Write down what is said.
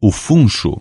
o funcho.